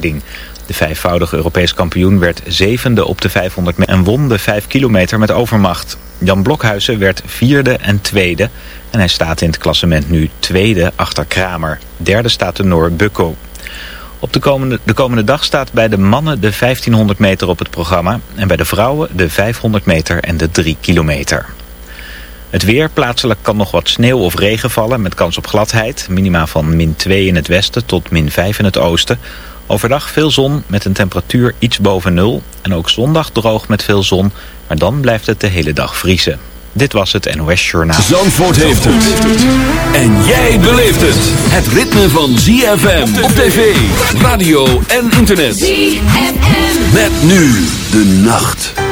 De vijfvoudige Europees kampioen werd zevende op de 500 meter en won de 5 kilometer met overmacht. Jan Blokhuizen werd vierde en tweede en hij staat in het klassement nu tweede achter Kramer. Derde staat de Noor Bukko. Op de komende, de komende dag staat bij de mannen de 1500 meter op het programma en bij de vrouwen de 500 meter en de 3 kilometer. Het weer, plaatselijk kan nog wat sneeuw of regen vallen met kans op gladheid. Minima van min 2 in het westen tot min 5 in het oosten. Overdag veel zon met een temperatuur iets boven nul. En ook zondag droog met veel zon, maar dan blijft het de hele dag vriezen. Dit was het NOS Journaal. Zandvoort heeft het. En jij beleeft het. Het ritme van ZFM op tv, radio en internet. ZFM. Met nu de nacht.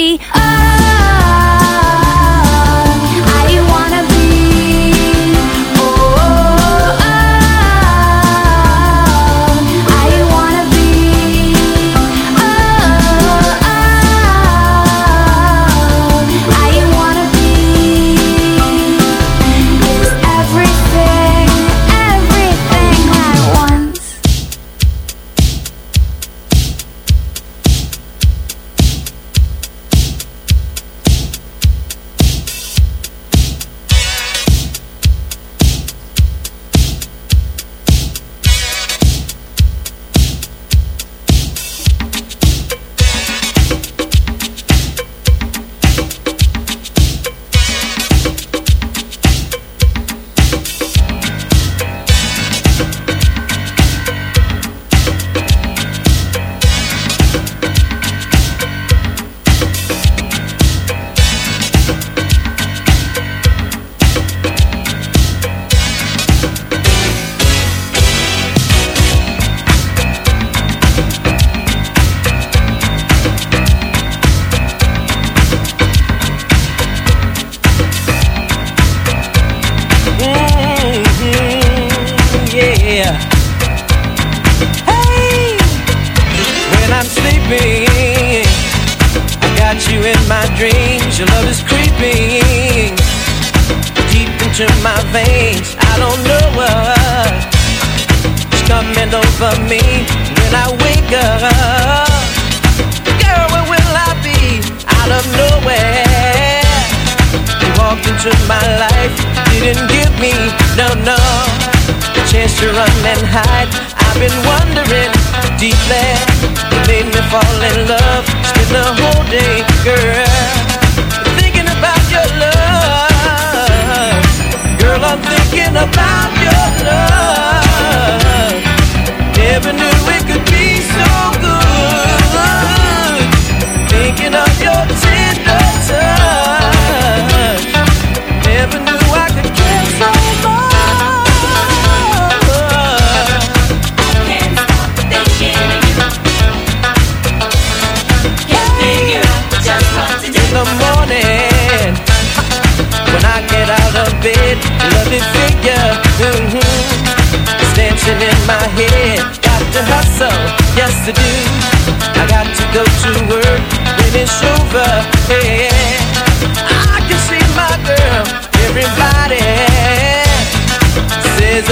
the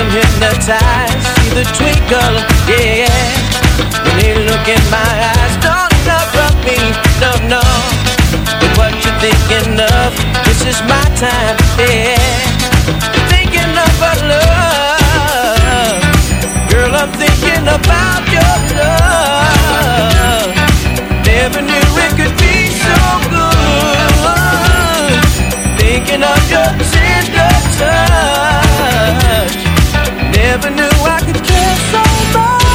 hypnotized. See the twinkle, yeah. When they look in my eyes, don't interrupt me, no, no. But what you thinking of? This is my time, yeah. Thinking of a love, girl. I'm thinking about your love. Never knew it could be so good. Thinking of your tender touch never knew I could care so much.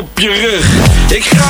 op je rug. Ik ga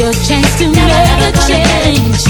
your chance to never change.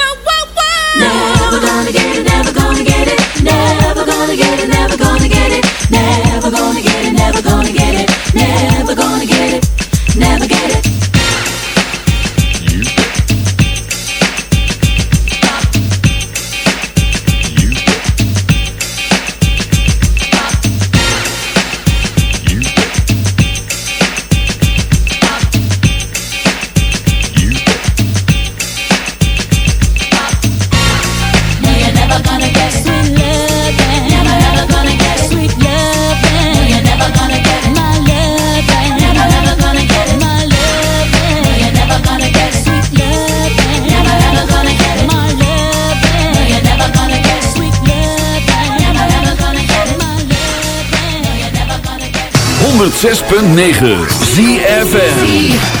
106.9 ZFN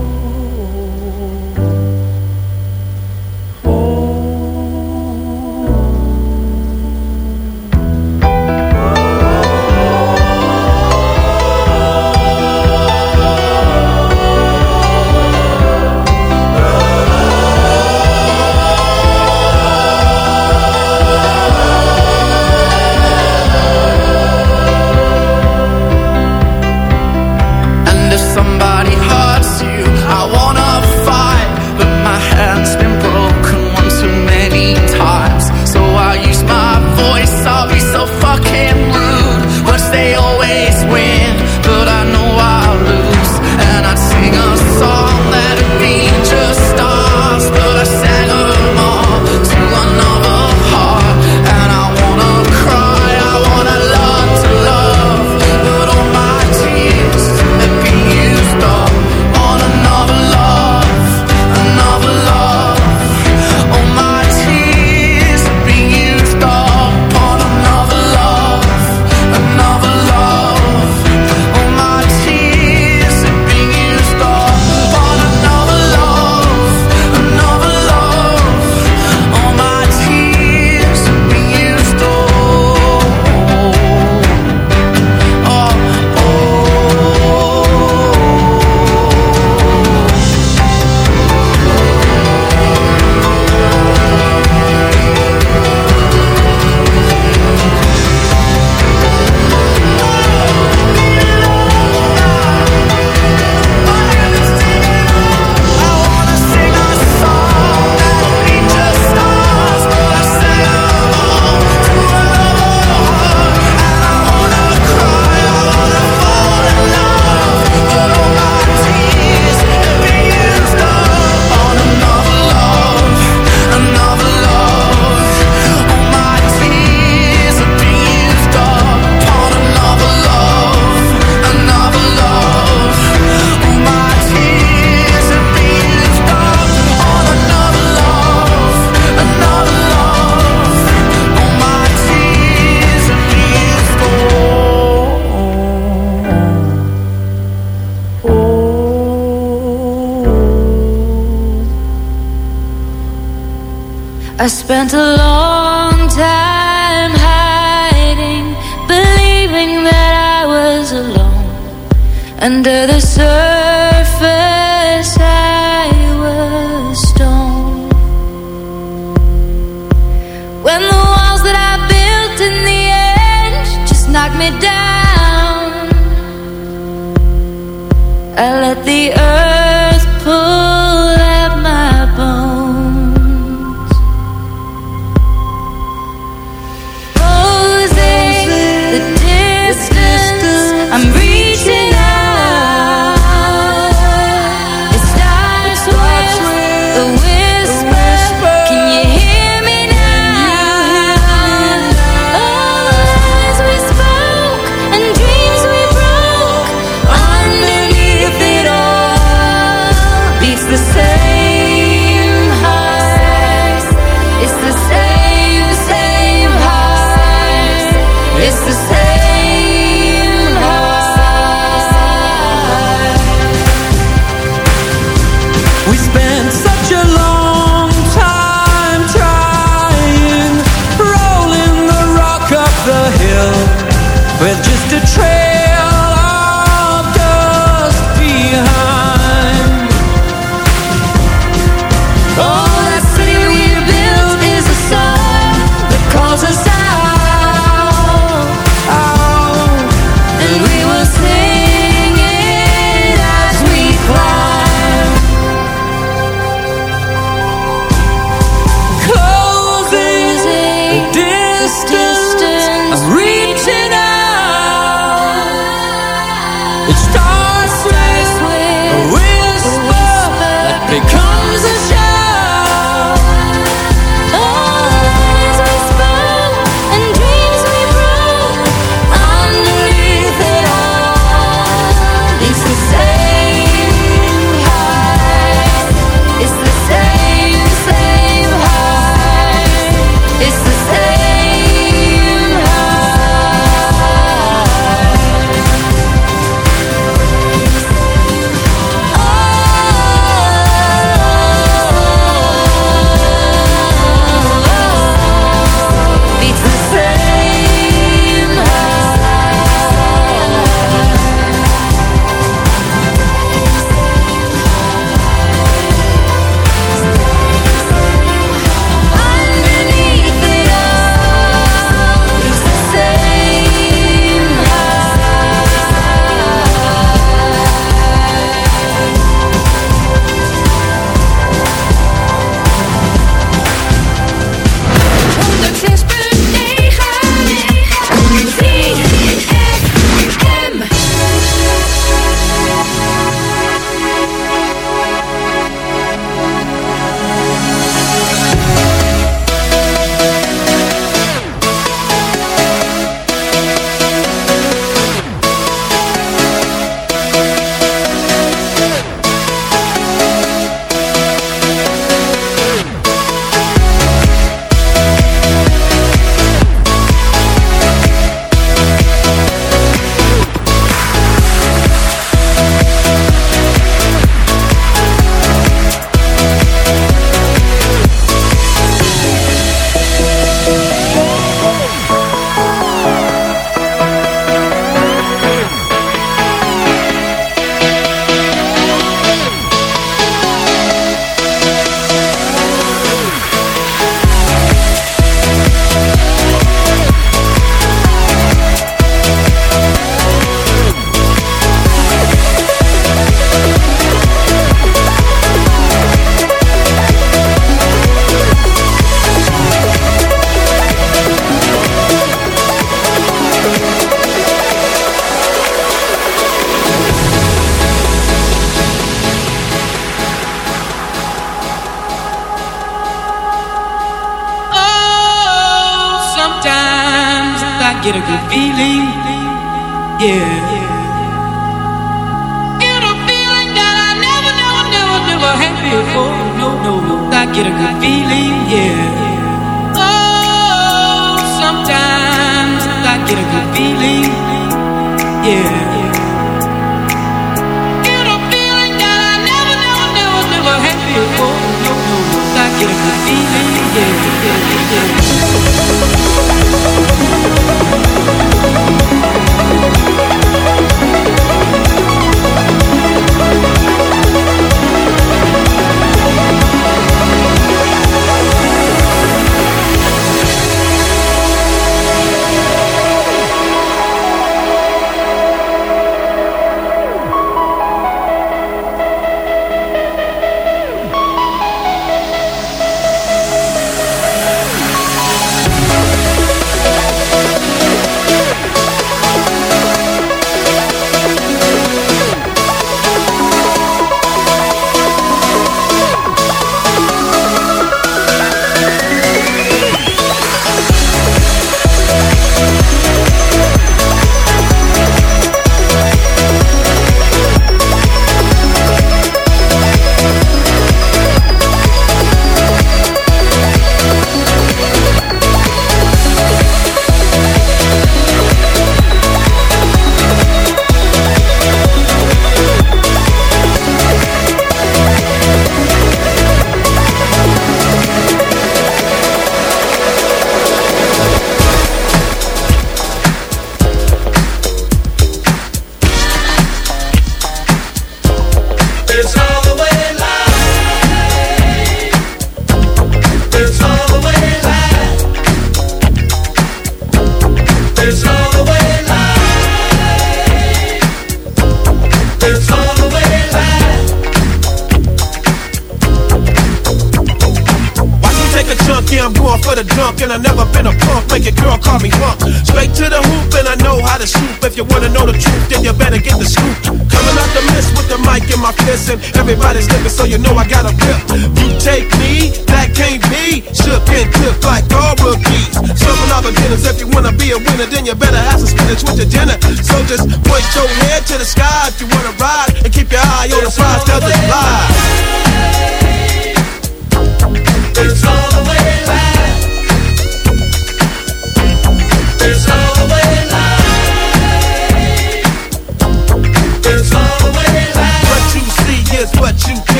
so you know I got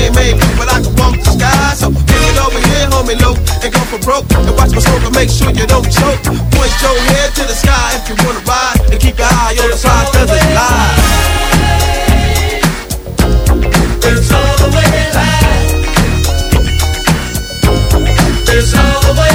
man made blue, but I can walk the sky. So bring it over here, homie, low, and go for broke. And watch my smoke and make sure you don't choke. Point your head to the sky if you wanna ride, and keep your eye on the prize, cause it's live. It's always live. It's always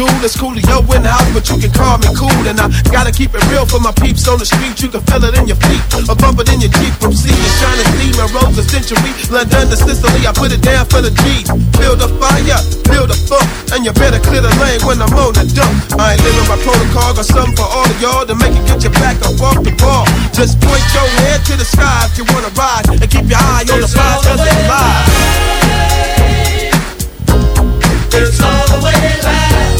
London to yo win the house, but you can call me cool and I gotta keep it real for my peeps on the street. You can feel it in your feet, a bump it in your cheek from seeing shining steam and roads of century. Linda Sicily, I put it down for the G. Build a fire, build a funk, and you better clear the lane when I'm on the dump. I ain't living by protocol, got something for all of y'all to make it get your back up off the ball. Just point your head to the sky if you wanna ride, and keep your eye on the prize, cause it's live. It's all the way live.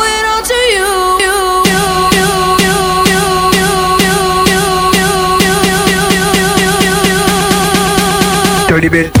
Dirty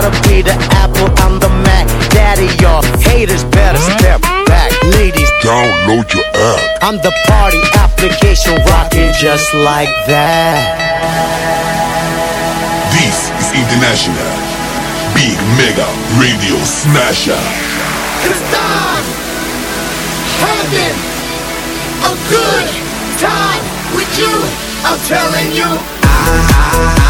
gotta be the Apple on the Mac. Daddy, y'all haters better step back, ladies. Download your app. I'm the party application rocking just like that. This is International. Big Mega Radio Smasher. Cause I'm having a good time with you. I'm telling you.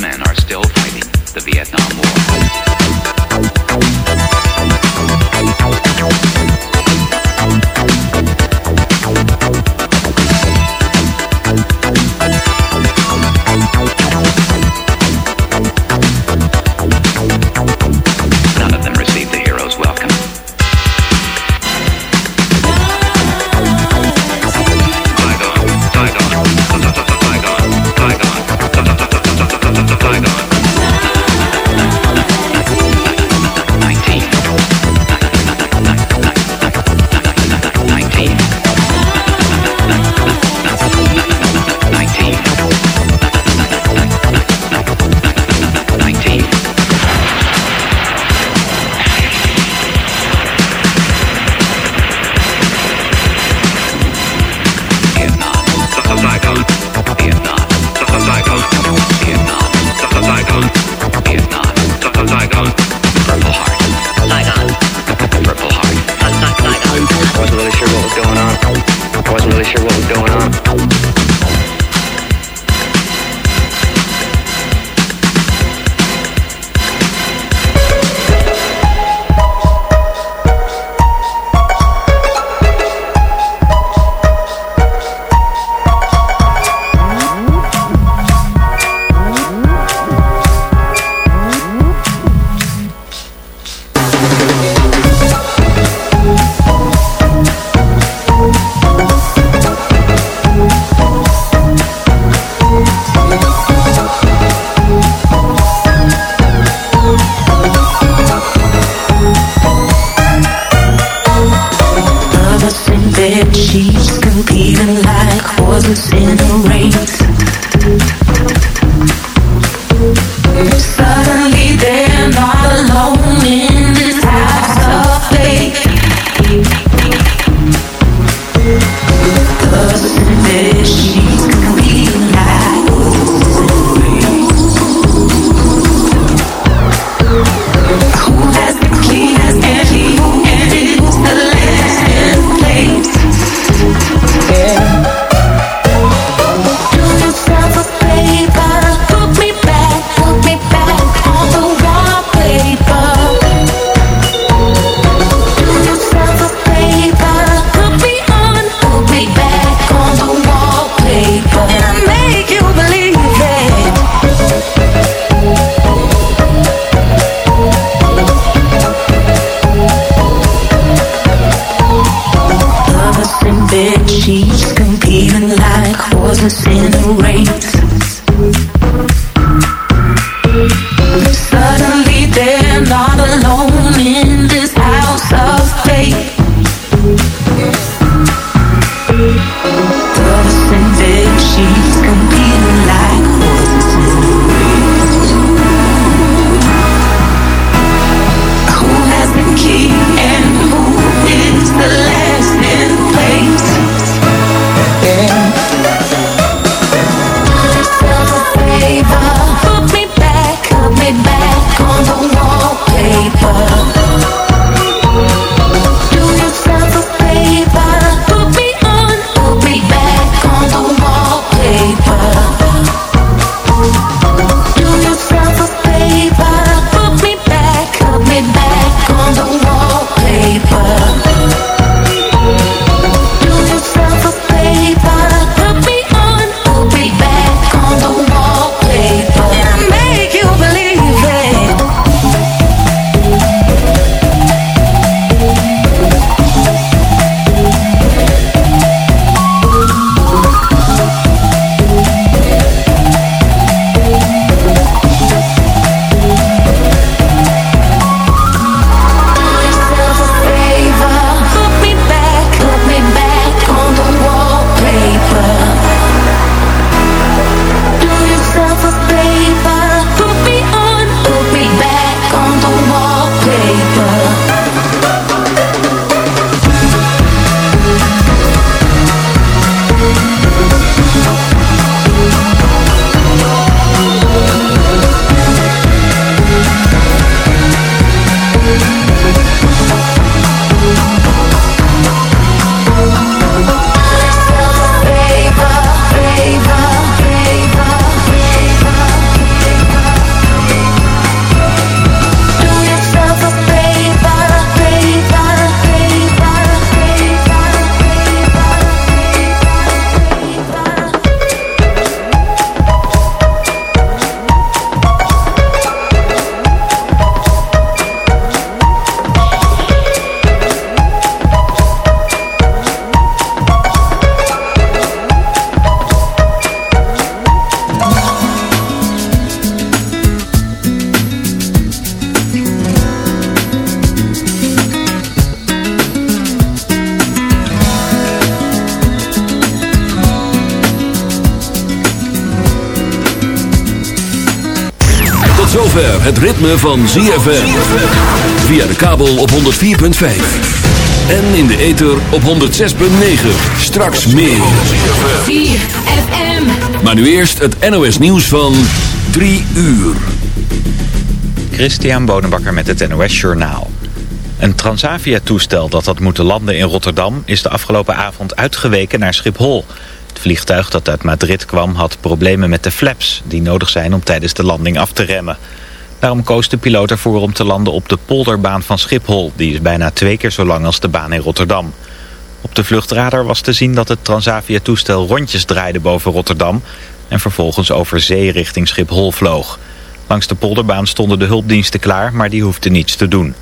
Men are still fighting the Vietnam War. bed competing like horses in het ritme van ZFM. Via de kabel op 104.5. En in de ether op 106.9. Straks meer. ZFM. Maar nu eerst het NOS nieuws van 3 uur. Christian Bonenbakker met het NOS Journaal. Een Transavia-toestel dat had moeten landen in Rotterdam... is de afgelopen avond uitgeweken naar Schiphol. Het vliegtuig dat uit Madrid kwam had problemen met de flaps... die nodig zijn om tijdens de landing af te remmen. Daarom koos de piloot ervoor om te landen op de polderbaan van Schiphol. Die is bijna twee keer zo lang als de baan in Rotterdam. Op de vluchtradar was te zien dat het Transavia-toestel rondjes draaide boven Rotterdam... en vervolgens over zee richting Schiphol vloog. Langs de polderbaan stonden de hulpdiensten klaar, maar die hoefden niets te doen.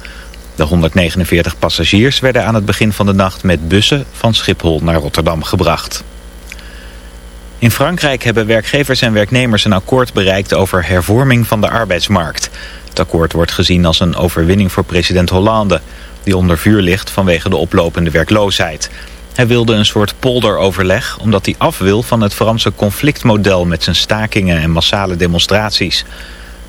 De 149 passagiers werden aan het begin van de nacht met bussen van Schiphol naar Rotterdam gebracht. In Frankrijk hebben werkgevers en werknemers een akkoord bereikt over hervorming van de arbeidsmarkt. Het akkoord wordt gezien als een overwinning voor president Hollande, die onder vuur ligt vanwege de oplopende werkloosheid. Hij wilde een soort polderoverleg omdat hij af wil van het Franse conflictmodel met zijn stakingen en massale demonstraties.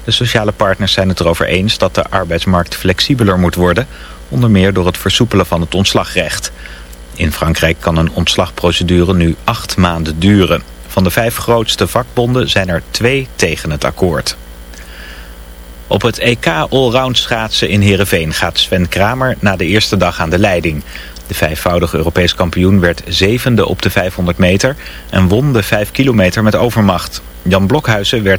De sociale partners zijn het erover eens dat de arbeidsmarkt flexibeler moet worden, onder meer door het versoepelen van het ontslagrecht. In Frankrijk kan een ontslagprocedure nu acht maanden duren. Van de vijf grootste vakbonden zijn er twee tegen het akkoord. Op het EK Allround schaatsen in Heerenveen gaat Sven Kramer na de eerste dag aan de leiding. De vijfvoudige Europees kampioen werd zevende op de 500 meter en won de 5 kilometer met overmacht. Jan Blokhuizen werd